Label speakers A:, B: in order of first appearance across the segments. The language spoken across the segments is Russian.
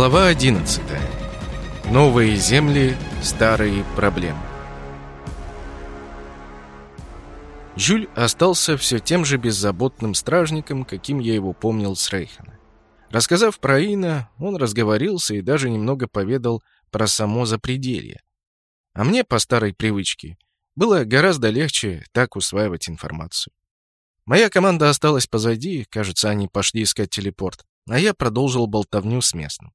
A: Глава 11. Новые земли, старые проблемы. Жюль остался все тем же беззаботным стражником, каким я его помнил с Рейхена. Рассказав про Ина, он разговорился и даже немного поведал про само запределье. А мне, по старой привычке, было гораздо легче так усваивать информацию. Моя команда осталась позади, кажется, они пошли искать телепорт, а я продолжил болтовню с местным.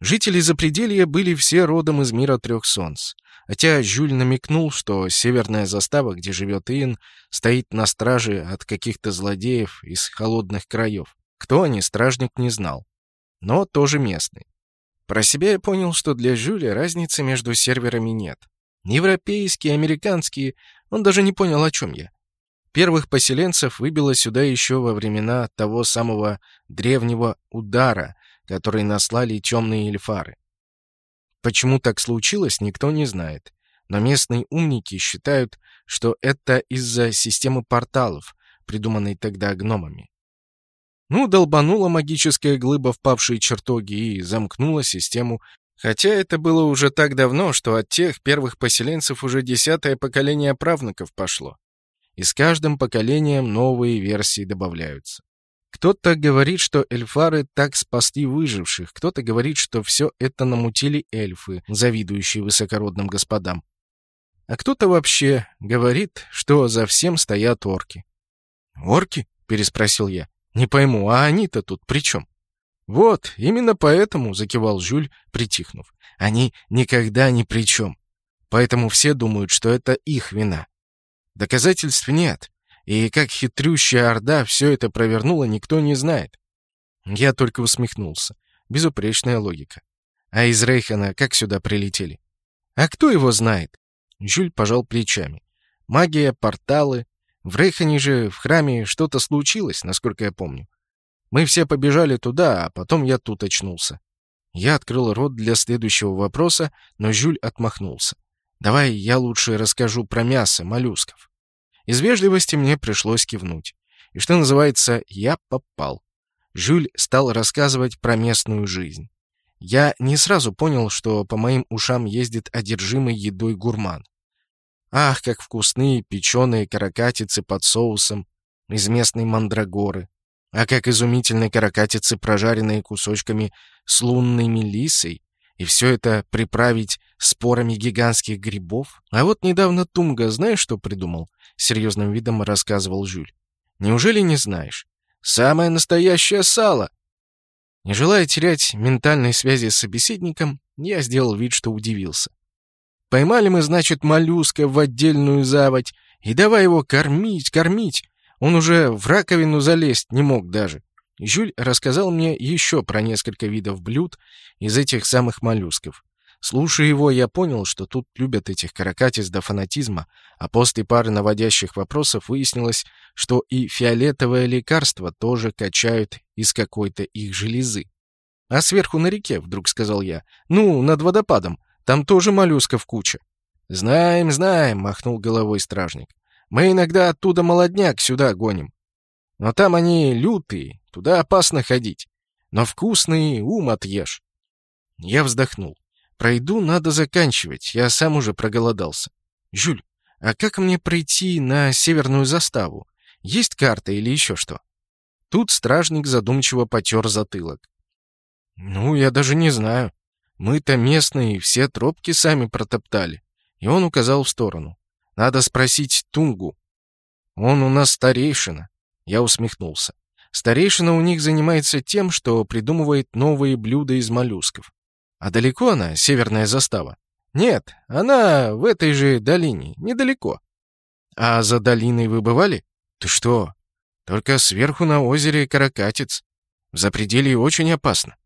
A: Жители Запределья были все родом из мира трех солнц. Хотя Жюль намекнул, что северная застава, где живет Иэн, стоит на страже от каких-то злодеев из холодных краев. Кто они, стражник не знал. Но тоже местный. Про себя я понял, что для Жюля разницы между серверами нет. Европейские, американские, он даже не понял, о чем я. Первых поселенцев выбило сюда еще во времена того самого древнего удара, который наслали темные эльфары. Почему так случилось, никто не знает. Но местные умники считают, что это из-за системы порталов, придуманной тогда гномами. Ну, долбанула магическая глыба в павшие чертоги и замкнула систему, хотя это было уже так давно, что от тех первых поселенцев уже десятое поколение правнуков пошло. И с каждым поколением новые версии добавляются. Кто-то говорит, что эльфары так спасли выживших, кто-то говорит, что все это намутили эльфы, завидующие высокородным господам. А кто-то вообще говорит, что за всем стоят орки. «Орки?» — переспросил я. «Не пойму, а они-то тут при чем?» «Вот, именно поэтому», — закивал Жюль, притихнув. «Они никогда ни при чем. Поэтому все думают, что это их вина. Доказательств нет. И как хитрющая орда все это провернула, никто не знает. Я только усмехнулся. Безупречная логика. А из Рейхана как сюда прилетели? А кто его знает? Жюль пожал плечами. Магия, порталы. В Рейхане же в храме что-то случилось, насколько я помню. Мы все побежали туда, а потом я тут очнулся. Я открыл рот для следующего вопроса, но Жюль отмахнулся. «Давай я лучше расскажу про мясо моллюсков». Из вежливости мне пришлось кивнуть. И что называется, я попал. Жюль стал рассказывать про местную жизнь. Я не сразу понял, что по моим ушам ездит одержимый едой гурман. Ах, как вкусные печеные каракатицы под соусом из местной мандрагоры. А как изумительные каракатицы, прожаренные кусочками с лунной мелиссой. И все это приправить спорами гигантских грибов. А вот недавно Тумга, знаешь, что придумал? серьезным видом рассказывал Жюль. «Неужели не знаешь? Самое настоящее сало!» Не желая терять ментальной связи с собеседником, я сделал вид, что удивился. Поймали мы, значит, моллюска в отдельную заводь, и давай его кормить, кормить. Он уже в раковину залезть не мог даже. Жюль рассказал мне еще про несколько видов блюд из этих самых моллюсков. Слушая его, я понял, что тут любят этих каракатиц до фанатизма, а после пары наводящих вопросов выяснилось, что и фиолетовое лекарство тоже качают из какой-то их железы. «А сверху на реке», — вдруг сказал я, — «ну, над водопадом, там тоже моллюсков куча». «Знаем, знаем», — махнул головой стражник. «Мы иногда оттуда молодняк сюда гоним. Но там они лютые, туда опасно ходить. Но вкусные, ум отъешь». Я вздохнул. Пройду, надо заканчивать, я сам уже проголодался. Жюль, а как мне пройти на северную заставу? Есть карта или еще что? Тут стражник задумчиво потер затылок. Ну, я даже не знаю. Мы-то местные, все тропки сами протоптали. И он указал в сторону. Надо спросить Тунгу. Он у нас старейшина. Я усмехнулся. Старейшина у них занимается тем, что придумывает новые блюда из моллюсков. А далеко она, северная застава? Нет, она в этой же долине, недалеко. А за долиной вы бывали? Ты что? Только сверху на озере Каракатец. В запределье очень опасно.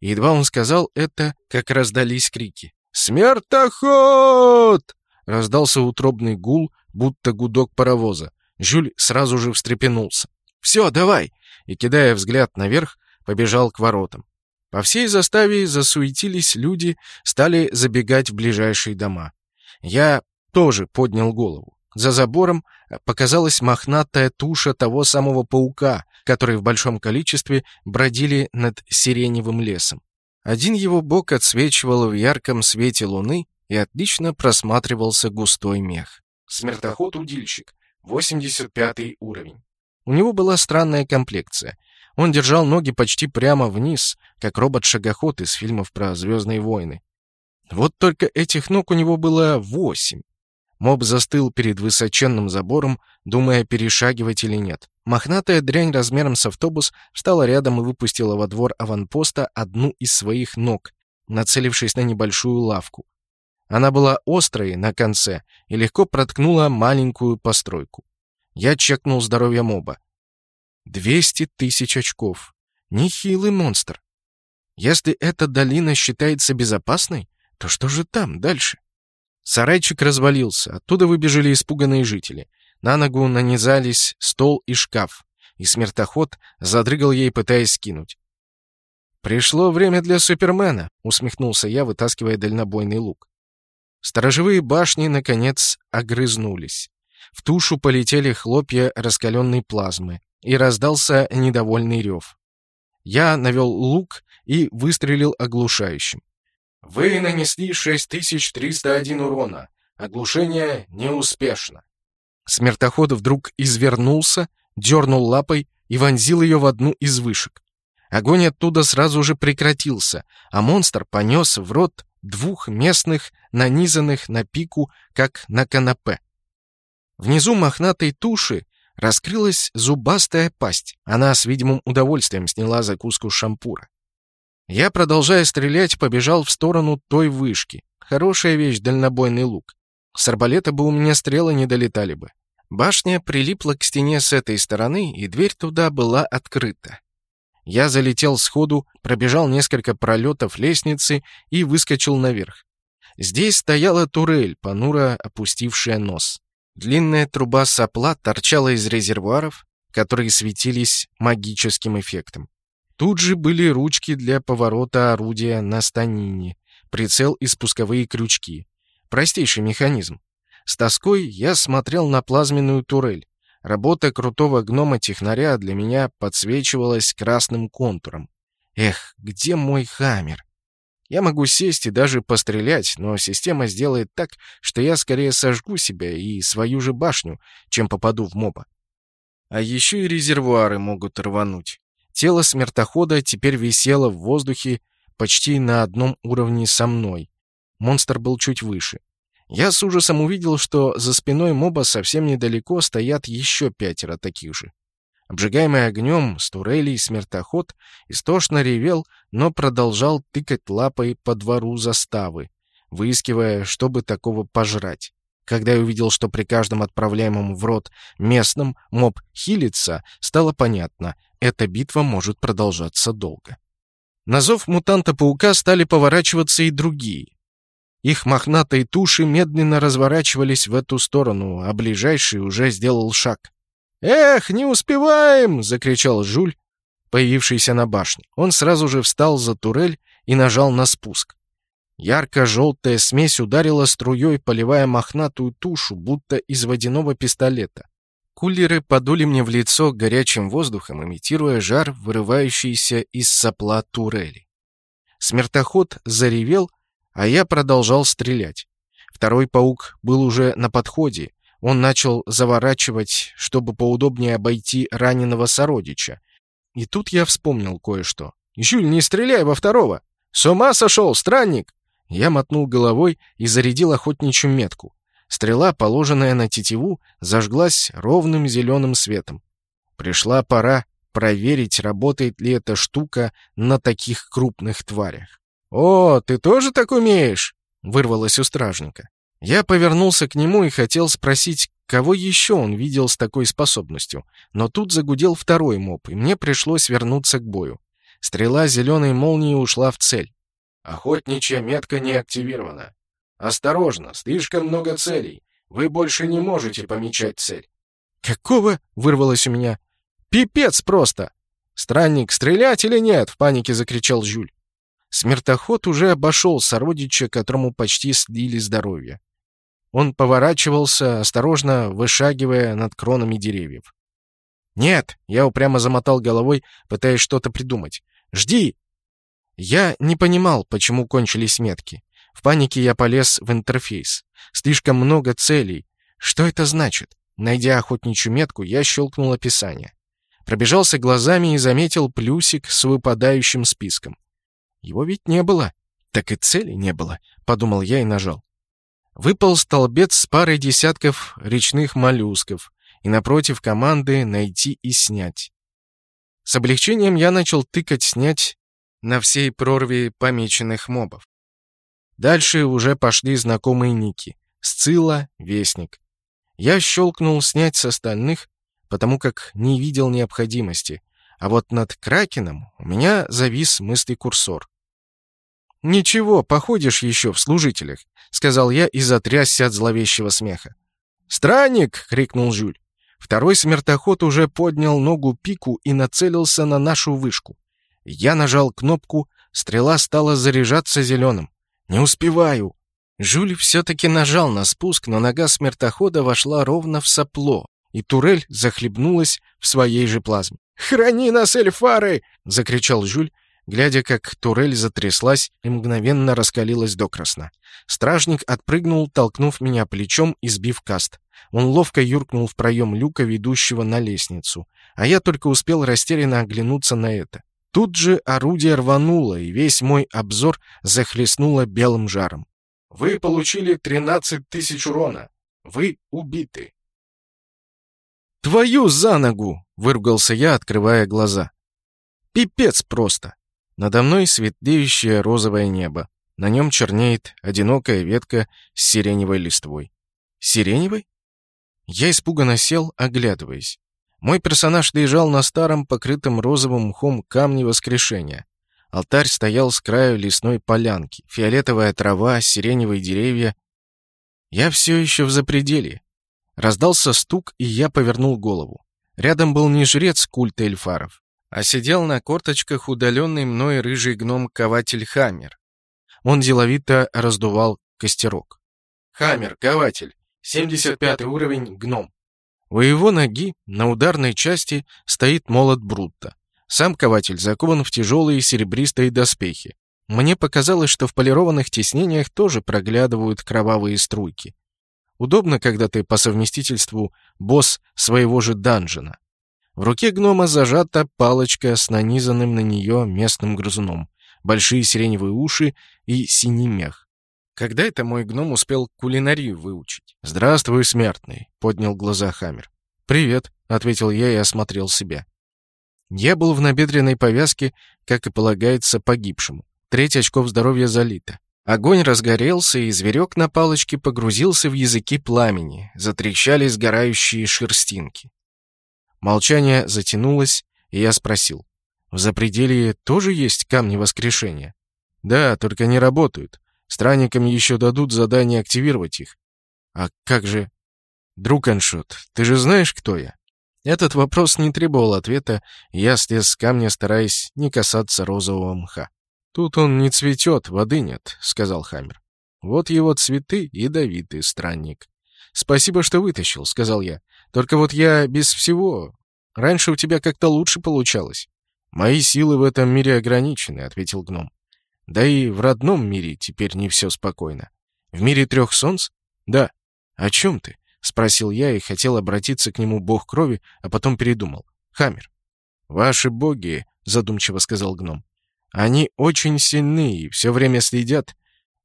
A: едва он сказал это, как раздались крики. «Смертоход!» Раздался утробный гул, будто гудок паровоза. Жюль сразу же встрепенулся. «Все, давай!» И, кидая взгляд наверх, побежал к воротам. По всей заставе засуетились люди, стали забегать в ближайшие дома. Я тоже поднял голову. За забором показалась мохнатая туша того самого паука, который в большом количестве бродили над сиреневым лесом. Один его бок отсвечивал в ярком свете луны, и отлично просматривался густой мех. Смертоход-удильщик, 85 уровень. У него была странная комплекция. Он держал ноги почти прямо вниз, как робот-шагоход из фильмов про «Звездные войны». Вот только этих ног у него было восемь. Моб застыл перед высоченным забором, думая, перешагивать или нет. Мохнатая дрянь размером с автобус встала рядом и выпустила во двор аванпоста одну из своих ног, нацелившись на небольшую лавку. Она была острой на конце и легко проткнула маленькую постройку. Я чекнул здоровье моба. Двести тысяч очков. Нехилый монстр. Если эта долина считается безопасной, то что же там дальше? Сарайчик развалился, оттуда выбежали испуганные жители. На ногу нанизались стол и шкаф, и смертоход задрыгал ей, пытаясь скинуть. «Пришло время для Супермена», — усмехнулся я, вытаскивая дальнобойный лук. Сторожевые башни, наконец, огрызнулись. В тушу полетели хлопья раскаленной плазмы, и раздался недовольный рев. Я навел лук и выстрелил оглушающим. Вы нанесли 6301 урона. Оглушение неуспешно. Смертоход вдруг извернулся, дернул лапой и вонзил ее в одну из вышек. Огонь оттуда сразу же прекратился, а монстр понес в рот двух местных, нанизанных на пику, как на канапе. Внизу мохнатой туши раскрылась зубастая пасть. Она с видимым удовольствием сняла закуску шампура. Я, продолжая стрелять, побежал в сторону той вышки. Хорошая вещь, дальнобойный лук. С арбалета бы у меня стрелы не долетали бы. Башня прилипла к стене с этой стороны, и дверь туда была открыта. Я залетел сходу, пробежал несколько пролетов лестницы и выскочил наверх. Здесь стояла турель, понуро опустившая нос. Длинная труба сопла торчала из резервуаров, которые светились магическим эффектом. Тут же были ручки для поворота орудия на станине, прицел и спусковые крючки. Простейший механизм. С тоской я смотрел на плазменную турель. Работа крутого гнома-технаря для меня подсвечивалась красным контуром. Эх, где мой хаммер? Я могу сесть и даже пострелять, но система сделает так, что я скорее сожгу себя и свою же башню, чем попаду в моба. А еще и резервуары могут рвануть. Тело смертохода теперь висело в воздухе почти на одном уровне со мной. Монстр был чуть выше. Я с ужасом увидел, что за спиной моба совсем недалеко стоят еще пятеро таких же. Обжигаемый огнем с турелей смертоход истошно ревел, но продолжал тыкать лапой по двору заставы, выискивая, чтобы такого пожрать. Когда я увидел, что при каждом отправляемом в рот местном моб хилится, стало понятно, эта битва может продолжаться долго. На зов мутанта-паука стали поворачиваться и другие. Их мохнатые туши медленно разворачивались в эту сторону, а ближайший уже сделал шаг. «Эх, не успеваем!» — закричал Жуль, появившийся на башне. Он сразу же встал за турель и нажал на спуск. Ярко-желтая смесь ударила струей, поливая мохнатую тушу, будто из водяного пистолета. Кулеры подули мне в лицо горячим воздухом, имитируя жар, вырывающийся из сопла турели. Смертоход заревел, а я продолжал стрелять. Второй паук был уже на подходе, он начал заворачивать, чтобы поудобнее обойти раненого сородича. И тут я вспомнил кое-что. «Жюль, не стреляй во второго! С ума сошел, странник!» Я мотнул головой и зарядил охотничью метку. Стрела, положенная на тетиву, зажглась ровным зеленым светом. Пришла пора проверить, работает ли эта штука на таких крупных тварях. «О, ты тоже так умеешь?» — вырвалось у стражника. Я повернулся к нему и хотел спросить, кого еще он видел с такой способностью, но тут загудел второй моб, и мне пришлось вернуться к бою. Стрела зеленой молнии ушла в цель. «Охотничья метка не активирована. Осторожно, слишком много целей. Вы больше не можете помечать цель». «Какого?» — вырвалось у меня. «Пипец просто!» «Странник, стрелять или нет?» — в панике закричал Жюль. Смертоход уже обошел сородича, которому почти слили здоровье. Он поворачивался, осторожно вышагивая над кронами деревьев. «Нет!» — я упрямо замотал головой, пытаясь что-то придумать. «Жди!» Я не понимал, почему кончились метки. В панике я полез в интерфейс. Слишком много целей. Что это значит? Найдя охотничью метку, я щелкнул описание. Пробежался глазами и заметил плюсик с выпадающим списком. Его ведь не было. Так и цели не было, подумал я и нажал. Выпал столбец с парой десятков речных моллюсков, и напротив команды «Найти и снять». С облегчением я начал тыкать «Снять» на всей прорве помеченных мобов. Дальше уже пошли знакомые ники. Сцилла, Вестник. Я щелкнул «Снять с остальных», потому как не видел необходимости, а вот над Кракеном у меня завис мыслый курсор. «Ничего, походишь еще в служителях», — сказал я и затрясся от зловещего смеха. «Странник!» — крикнул Жюль. Второй смертоход уже поднял ногу пику и нацелился на нашу вышку. Я нажал кнопку, стрела стала заряжаться зеленым. «Не успеваю!» Жюль все-таки нажал на спуск, но нога смертохода вошла ровно в сопло, и турель захлебнулась в своей же плазме. «Храни нас, эльфары!» — закричал Жюль, глядя, как турель затряслась и мгновенно раскалилась докрасна. Стражник отпрыгнул, толкнув меня плечом и сбив каст. Он ловко юркнул в проем люка, ведущего на лестницу, а я только успел растерянно оглянуться на это. Тут же орудие рвануло, и весь мой обзор захлестнуло белым жаром. «Вы получили 13 тысяч урона. Вы убиты». «Твою за ногу!» — выругался я, открывая глаза. «Пипец просто!» Надо мной светлеющее розовое небо. На нем чернеет одинокая ветка с сиреневой листвой. Сиреневой? Я испуганно сел, оглядываясь. Мой персонаж лежал на старом, покрытом розовым мхом камне воскрешения. Алтарь стоял с краю лесной полянки. Фиолетовая трава, сиреневые деревья. Я все еще в запределье. Раздался стук, и я повернул голову. Рядом был не жрец культа эльфаров, а сидел на корточках удаленный мной рыжий гном-кователь Хаммер. Он деловито раздувал костерок. «Хаммер, кователь, 75 уровень, гном». У его ноги на ударной части стоит молот Брутта. Сам кователь закован в тяжелые серебристые доспехи. Мне показалось, что в полированных тиснениях тоже проглядывают кровавые струйки. Удобно, когда ты по совместительству босс своего же данжена. В руке гнома зажата палочка с нанизанным на нее местным грызуном, большие сиреневые уши и синий мех. Когда это мой гном успел кулинарию выучить? «Здравствуй, смертный», — поднял глаза Хаммер. «Привет», — ответил я и осмотрел себя. Я был в набедренной повязке, как и полагается погибшему. Треть очков здоровья залита. Огонь разгорелся, и зверек на палочке погрузился в языки пламени, затрещали сгорающие шерстинки. Молчание затянулось, и я спросил. «В запределье тоже есть камни воскрешения?» «Да, только не работают. Странникам еще дадут задание активировать их». «А как же...» «Друг Аншот, ты же знаешь, кто я?» Этот вопрос не требовал ответа, я слез с камня, стараясь не касаться розового мха. «Тут он не цветет, воды нет», — сказал Хаммер. «Вот его цветы ядовитый странник». «Спасибо, что вытащил», — сказал я. «Только вот я без всего. Раньше у тебя как-то лучше получалось». «Мои силы в этом мире ограничены», — ответил гном. «Да и в родном мире теперь не все спокойно. В мире трех солнц? Да. О чем ты?» — спросил я и хотел обратиться к нему бог крови, а потом передумал. «Хаммер». «Ваши боги», — задумчиво сказал гном, они очень сильны и все время следят,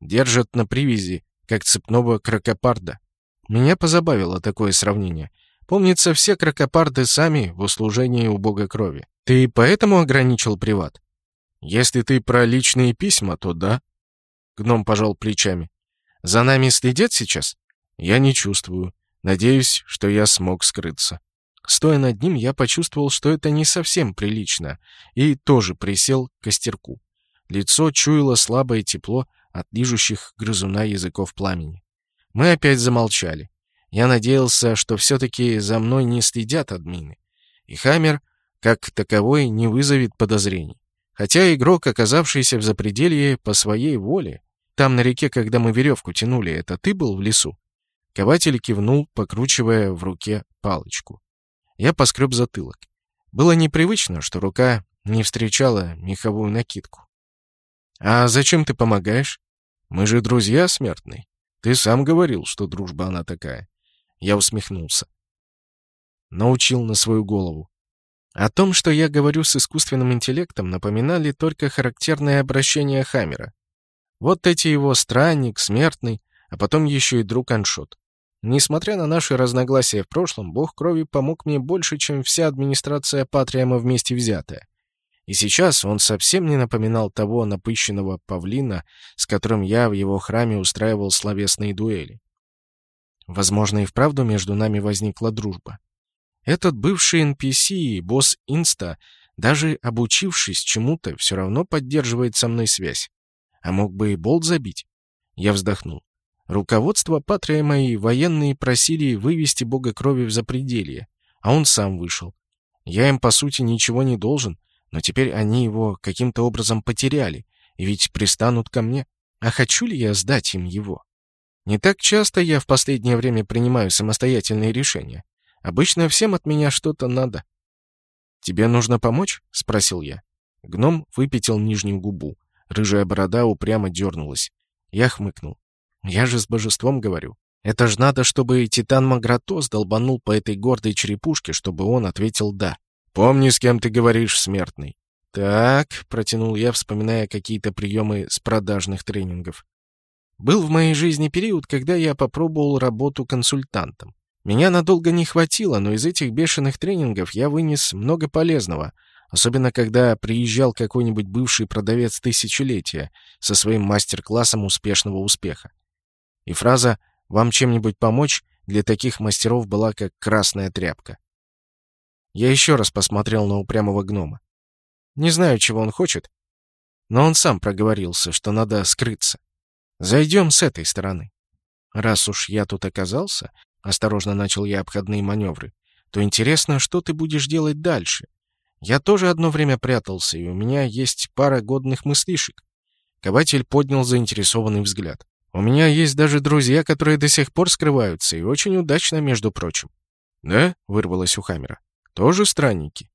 A: держат на привязи, как цепного крокопарда. Меня позабавило такое сравнение. Помнится, все крокопарды сами в услужении у бога крови. Ты поэтому ограничил приват? Если ты про личные письма, то да. Гном пожал плечами. За нами следят сейчас? Я не чувствую. Надеюсь, что я смог скрыться. Стоя над ним, я почувствовал, что это не совсем прилично, и тоже присел к костерку. Лицо чуяло слабое тепло от лижущих грызуна языков пламени. Мы опять замолчали. Я надеялся, что все-таки за мной не следят админы. И Хаммер, как таковой, не вызовет подозрений. Хотя игрок, оказавшийся в запределье по своей воле, там на реке, когда мы веревку тянули, это ты был в лесу? Кователь кивнул, покручивая в руке палочку. Я поскреб затылок. Было непривычно, что рука не встречала меховую накидку. «А зачем ты помогаешь? Мы же друзья смертные. Ты сам говорил, что дружба она такая». Я усмехнулся. Научил на свою голову. О том, что я говорю с искусственным интеллектом, напоминали только характерное обращение Хаммера. Вот эти его странник, смертный, а потом еще и друг Аншот. Несмотря на наши разногласия в прошлом, бог крови помог мне больше, чем вся администрация Патриама вместе взятая. И сейчас он совсем не напоминал того напыщенного павлина, с которым я в его храме устраивал словесные дуэли. Возможно, и вправду между нами возникла дружба. Этот бывший NPC, босс Инста, даже обучившись чему-то, все равно поддерживает со мной связь. А мог бы и болт забить. Я вздохнул. Руководство Патрия мои военные просили вывести бога крови в запределье, а он сам вышел. Я им, по сути, ничего не должен, но теперь они его каким-то образом потеряли, и ведь пристанут ко мне. А хочу ли я сдать им его? Не так часто я в последнее время принимаю самостоятельные решения. Обычно всем от меня что-то надо. «Тебе нужно помочь?» — спросил я. Гном выпятил нижнюю губу. Рыжая борода упрямо дернулась. Я хмыкнул. «Я же с божеством говорю. Это ж надо, чтобы Титан Магратос долбанул по этой гордой черепушке, чтобы он ответил «да». Помни, с кем ты говоришь, смертный. Так, протянул я, вспоминая какие-то приемы с продажных тренингов. Был в моей жизни период, когда я попробовал работу консультантом. Меня надолго не хватило, но из этих бешеных тренингов я вынес много полезного, особенно когда приезжал какой-нибудь бывший продавец тысячелетия со своим мастер-классом успешного успеха. И фраза «Вам чем-нибудь помочь?» для таких мастеров была как красная тряпка. Я еще раз посмотрел на упрямого гнома. Не знаю, чего он хочет, но он сам проговорился, что надо скрыться. Зайдем с этой стороны. Раз уж я тут оказался, осторожно начал я обходные маневры, то интересно, что ты будешь делать дальше. Я тоже одно время прятался, и у меня есть пара годных мыслишек. Кователь поднял заинтересованный взгляд. У меня есть даже друзья, которые до сих пор скрываются, и очень удачно, между прочим. «Да?» — вырвалось у Хамера. Тоже странники?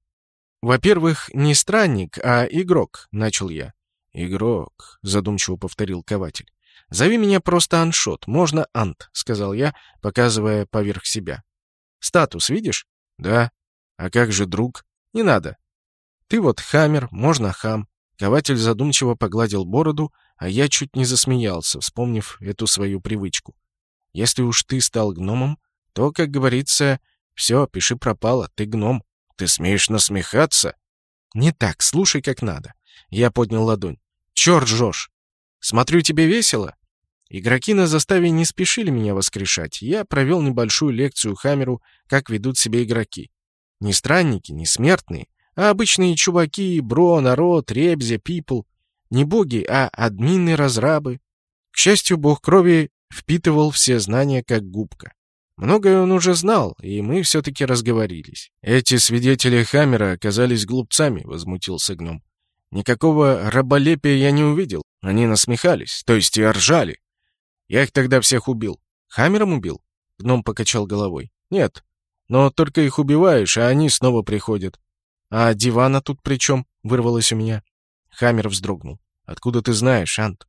A: Во-первых, не странник, а игрок, начал я. Игрок, задумчиво повторил кователь. Зови меня просто Аншот, можно Ант, сказал я, показывая поверх себя. Статус видишь? Да. А как же друг? Не надо. Ты вот хаммер, можно хам. Кователь задумчиво погладил бороду, а я чуть не засмеялся, вспомнив эту свою привычку. Если уж ты стал гномом, то, как говорится, все, пиши пропало, ты гном. Ты смеешь насмехаться? Не так, слушай как надо. Я поднял ладонь. Черт жжешь. Смотрю, тебе весело? Игроки на заставе не спешили меня воскрешать. Я провел небольшую лекцию Хамеру, как ведут себя игроки. Не странники, не смертные, а обычные чуваки, бро, народ, ребзя, пипл. Не боги, а админы-разрабы. К счастью, бог крови впитывал все знания как губка. Многое он уже знал, и мы все-таки разговорились. «Эти свидетели Хаммера оказались глупцами», — возмутился гном. «Никакого раболепия я не увидел. Они насмехались, то есть и ржали. Я их тогда всех убил. Хаммером убил?» Гном покачал головой. «Нет, но только их убиваешь, а они снова приходят». «А дивана тут при чем?» — вырвалось у меня. Хаммер вздрогнул. «Откуда ты знаешь, Ант?»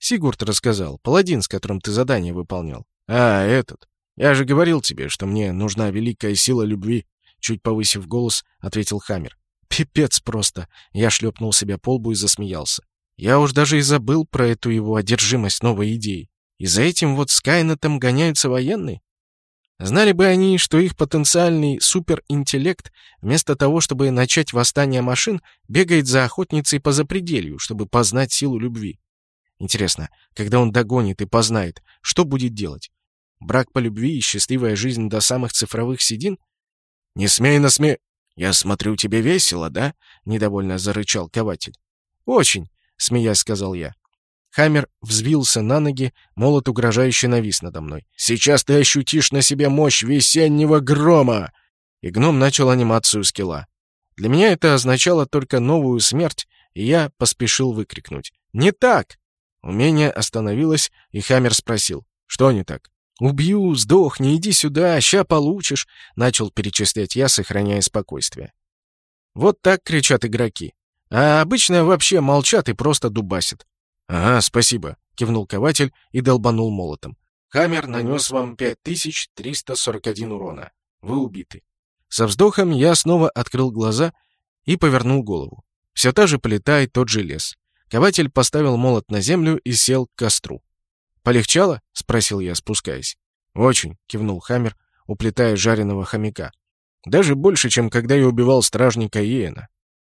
A: «Сигурд рассказал. Паладин, с которым ты задание выполнял». «А, этот. «Я же говорил тебе, что мне нужна великая сила любви», — чуть повысив голос, ответил Хаммер. «Пипец просто!» — я шлепнул себя по лбу и засмеялся. Я уж даже и забыл про эту его одержимость новой идеей. И за этим вот Скайнетом гоняются военные? Знали бы они, что их потенциальный суперинтеллект, вместо того, чтобы начать восстание машин, бегает за охотницей по запределью, чтобы познать силу любви. Интересно, когда он догонит и познает, что будет делать? Брак по любви и счастливая жизнь до самых цифровых седин? Не смей насме... Я смотрю, тебе весело, да? Недовольно зарычал кователь. Очень, смеясь, сказал я. Хаммер взвился на ноги, молот угрожающе навис надо мной. «Сейчас ты ощутишь на себе мощь весеннего грома!» И гном начал анимацию скилла. Для меня это означало только новую смерть, и я поспешил выкрикнуть. «Не так!» Умение остановилось, и Хаммер спросил. «Что не так?» «Убью, сдохни, иди сюда, ща получишь», — начал перечислять я, сохраняя спокойствие. Вот так кричат игроки. А обычно вообще молчат и просто дубасят. «Ага, спасибо», — кивнул кователь и долбанул молотом. «Хаммер нанес вам 5341 урона. Вы убиты». Со вздохом я снова открыл глаза и повернул голову. Все та же плита и тот же лес. Кователь поставил молот на землю и сел к костру. «Полегчало?» — спросил я, спускаясь. «Очень», — кивнул Хаммер, уплетая жареного хомяка. «Даже больше, чем когда я убивал стражника Иена».